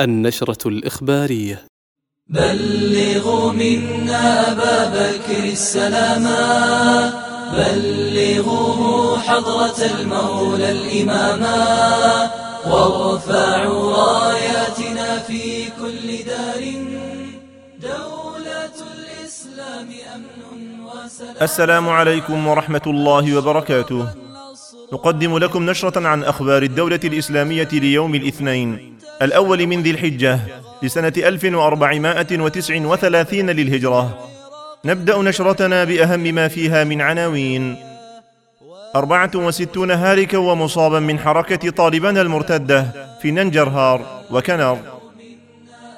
النشرة الإخبارية. بلغوا منا أبا بكر السلاما بلغوه حضرة المولى الإماما وارفعوا راياتنا في كل دار. دولة الإسلام أمن وسلام. السلام عليكم ورحمة الله وبركاته. نقدم لكم نشرة عن أخبار الدولة الإسلامية ليوم الاثنين الأول من ذي الحجة لسنة 1439 للهجرة. نبدأ نشرتنا بأهم ما فيها من عناوين. 64 هالكا ومصابا من حركة طالبان المرتدة في ننجرهار وكنر.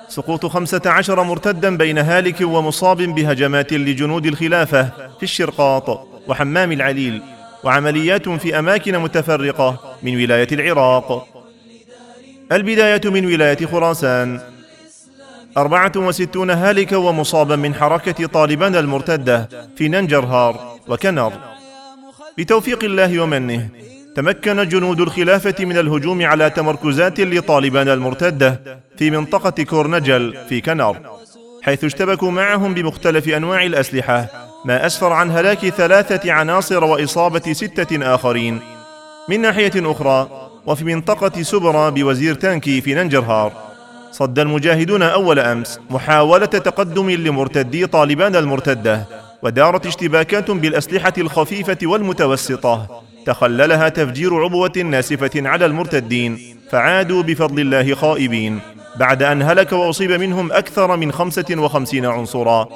سقوط 15 مرتدا بين هالك ومصاب بهجمات لجنود الخلافة في الشرقاط وحمام العليل. وعمليات في أماكن متفرقة من ولاية العراق. البداية من ولاية خراسان. 64 هالكا ومصابا من حركة طالبان المرتدة في ننجرهار وكنر. بتوفيق الله ومنه تمكن جنود الخلافة من الهجوم على تمركزات لطالبان المرتدة في منطقة كورنجل في كنر حيث اشتبكوا معهم بمختلف أنواع الأسلحة ما أسفر عن هلاك ثلاثة عناصر وإصابة ستة آخرين. من ناحية أخرى وفي منطقة سبرا بوزير تانكي في ننجرهار صد المجاهدون أول أمس محاولة تقدم لمرتدي طالبان المرتدة ودارت اشتباكات بالأسلحة الخفيفة والمتوسطة. تخللها تفجير عبوة ناسفة على المرتدين فعادوا بفضل الله خائبين. بعد أن هلك وأصيب منهم أكثر من خمسة وخمسين عنصرا.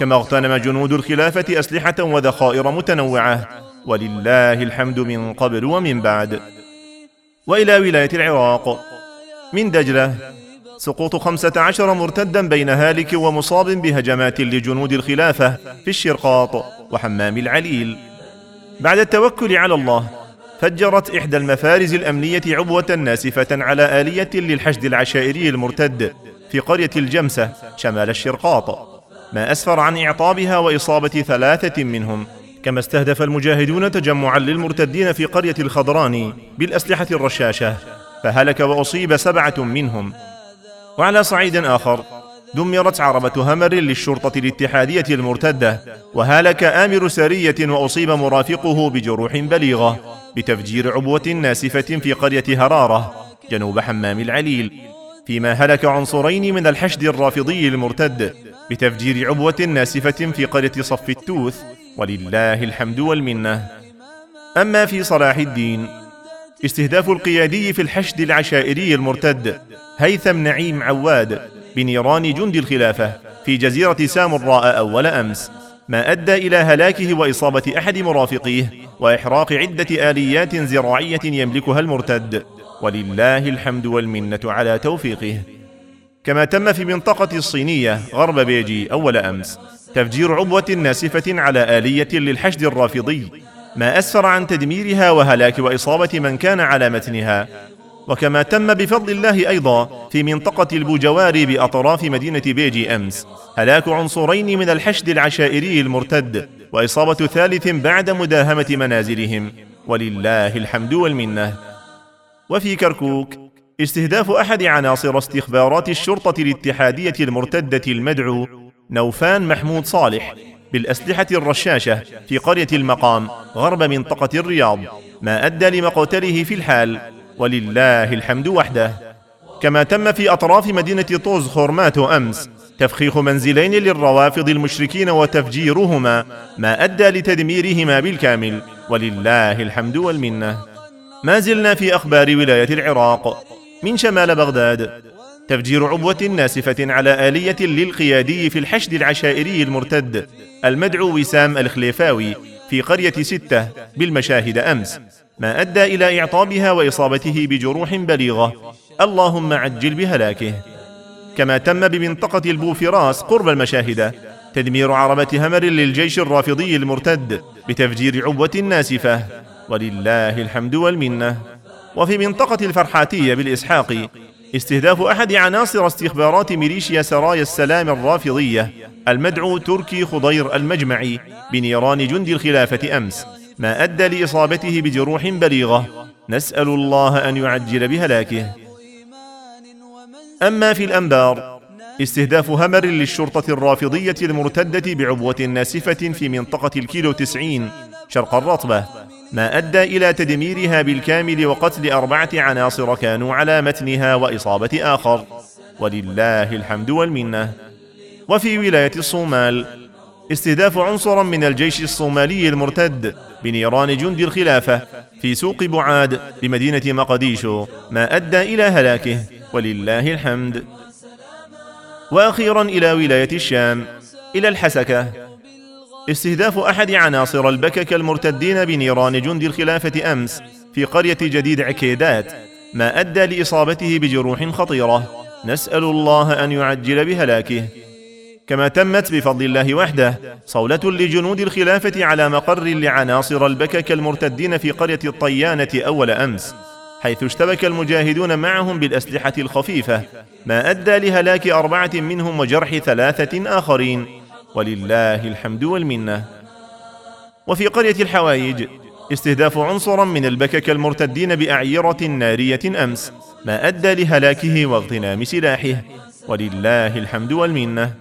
كما اغتنم جنود الخلافة أسلحة وذخائر متنوعة. ولله الحمد من قبل ومن بعد. وإلى ولاية العراق. من دجلة. سقوط خمسة عشر مرتدا بين هالك ومصاب بهجمات لجنود الخلافة في الشرقاط وحمام العليل. بعد التوكل على الله فجرت إحدى المفارز الأمنية عبوة ناسفة على آلية للحشد العشائري المرتد في قرية الجمسة شمال الشرقاط. ما أسفر عن إعطابها وإصابة ثلاثة منهم. كما استهدف المجاهدون تجمعا للمرتدين في قرية الخضراني بالأسلحة الرشاشة فهلك وأصيب سبعة منهم. وعلى صعيد آخر دمرت عربة همر للشرطة الاتحادية المرتدة وهلك آمر سرية وأصيب مرافقه بجروح بليغة بتفجير عبوة ناسفة في قرية هرارة جنوب حمام العليل. فيما هلك عنصرين من الحشد الرافضي المرتد بتفجير عبوة ناسفة في قرية صف التوث ولله الحمد والمنة. أما في صلاح الدين استهداف القيادي في الحشد العشائري المرتد هيثم نعيم عواد بنيران جند الخلافة في جزيرة سامراء أول أمس. ما أدى إلى هلاكه وإصابة أحد مرافقيه وإحراق عدة آليات زراعية يملكها المرتد. ولله الحمد والمنة على توفيقه. كما تم في منطقة الصينية غرب بيجي أول أمس تفجير عبوة ناسفة على آلية للحشد الرافضي ما أسفر عن تدميرها وهلاك وإصابة من كان على متنها. وكما تم بفضل الله أيضا في منطقة البوجواري بأطراف مدينة بيجي أمس هلاك عنصرين من الحشد العشائري المرتد وإصابة ثالث بعد مداهمة منازلهم. ولله الحمد والمنة. وفي كركوك استهداف أحد عناصر استخبارات الشرطة الاتحادية المرتدة المدعو نوفان محمود صالح بالأسلحة الرشاشة في قرية المقام غرب منطقة الرياض ما أدى لمقتله في الحال ولله الحمد وحده. كما تم في أطراف مدينة طوز خورماتو أمس تفخيخ منزلين للروافض المشركين وتفجيرهما ما أدى لتدميرهما بالكامل ولله الحمد والمنة. ما زلنا في أخبار ولاية العراق من شمال بغداد. تفجير عبوة ناسفة على آلية للقيادي في الحشد العشائري المرتد المدعو وسام الخليفاوي في قرية ستة بالمشاهد أمس. ما أدى إلى إعطابها وإصابته بجروح بليغة. اللهم عجل بهلاكه. كما تم بمنطقة البوفراس قرب المشاهدة تدمير عربة همر للجيش الرافضي المرتد بتفجير عبوة ناسفة. ولله الحمد والمنة. وفي منطقة الفرحاتية بالإسحاقي استهداف أحد عناصر استخبارات ميليشيا سرايا السلام الرافضية المدعو تركي خضير المجمعي بنيران جند الخلافة أمس ما أدى لإصابته بجروح بليغة. نسأل الله أن يعجل بهلاكه. أما في الأنبار استهداف همر للشرطة الرافضية المرتدة بعبوة ناسفة في منطقة الكيلو تسعين شرق الرطبة. ما أدى إلى تدميرها بالكامل وقتل أربعة عناصر كانوا على متنها وإصابة آخر. ولله الحمد والمنة. وفي ولاية الصومال استهداف عنصرا من الجيش الصومالي المرتد بنيران جند الخلافة في سوق بعاد بمدينة مقديشو ما أدى إلى هلاكه. ولله الحمد. وأخيرا إلى ولاية الشام إلى الحسكة. استهداف أحد عناصر البكك المرتدين بنيران جند الخلافة أمس في قرية جديد عكيدات ما أدى لإصابته بجروح خطيرة. نسأل الله أن يعجل بهلاكه. كما تمت بفضل الله وحده صولة لجنود الخلافة على مقر لعناصر البكك المرتدين في قرية الطيانة أول أمس حيث اشتبك المجاهدون معهم بالأسلحة الخفيفة ما أدى لهلاك أربعة منهم وجرح ثلاثة آخرين. ولله الحمد والمنة. وفي قرية الحوايج استهداف عنصرا من البكك المرتدين بأعيرة نارية أمس ما أدى لهلاكه واغتنام سلاحه. ولله الحمد والمنة.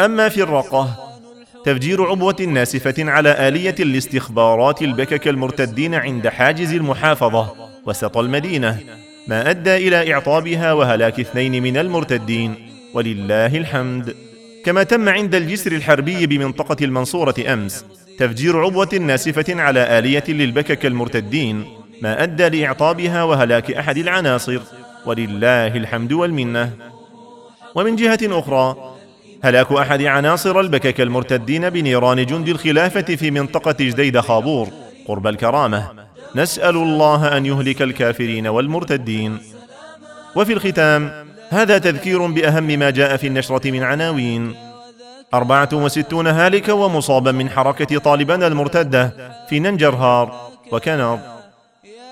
أما في الرقة تفجير عبوة ناسفة على آلية الاستخبارات البكك المرتدين عند حاجز المحافظة وسط المدينة ما أدى إلى إعطابها وهلاك اثنين من المرتدين. ولله الحمد. كما تم عند الجسر الحربي بمنطقة المنصورة أمس تفجير عبوة ناسفة على آلية للبكك المرتدين ما أدى لإعطابها وهلاك أحد العناصر. ولله الحمد والمنة. ومن جهة أخرى هلاك أحد عناصر البكك المرتدين بنيران جند الخلافة في منطقة جديد خابور قرب الكرامة. نسأل الله أن يهلك الكافرين والمرتدين. وفي الختام هذا تذكير بأهم ما جاء في النشرة من عناوين. أربعة وستون هالكا ومصابا من حركة طالبان المرتدة في ننجرهار وكنر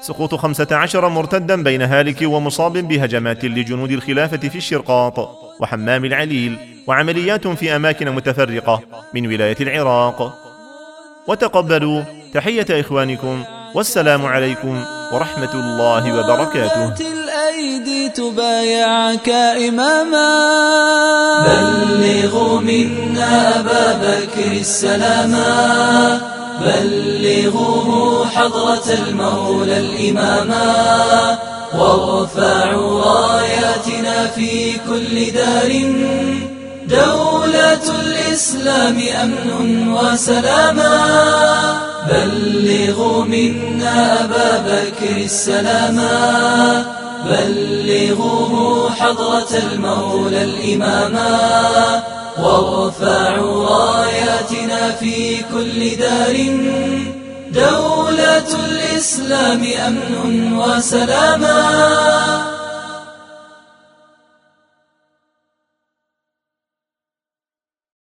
سقوط خمسة عشر مرتدا بين هالك ومصاب بهجمات لجنود الخلافة في الشرقاط وحمام العليل وعمليات في أماكن متفرقة من ولاية العراق. وتقبلوا تحية إخوانكم والسلام عليكم ورحمة الله وبركاته. الأيدي تبايعك إماما. بلغوا منا أبا بكر السلاما بلغوه حضرة المولى الإماما وارفعوا راياتنا في كل دار. دولة الإسلام أمن وسلاما بلغوا منا أبا بكر السلاما بلغوه حضرة المولى الإماما وارفعوا راياتنا في كل دار دولة الإسلام أمن وسلاما.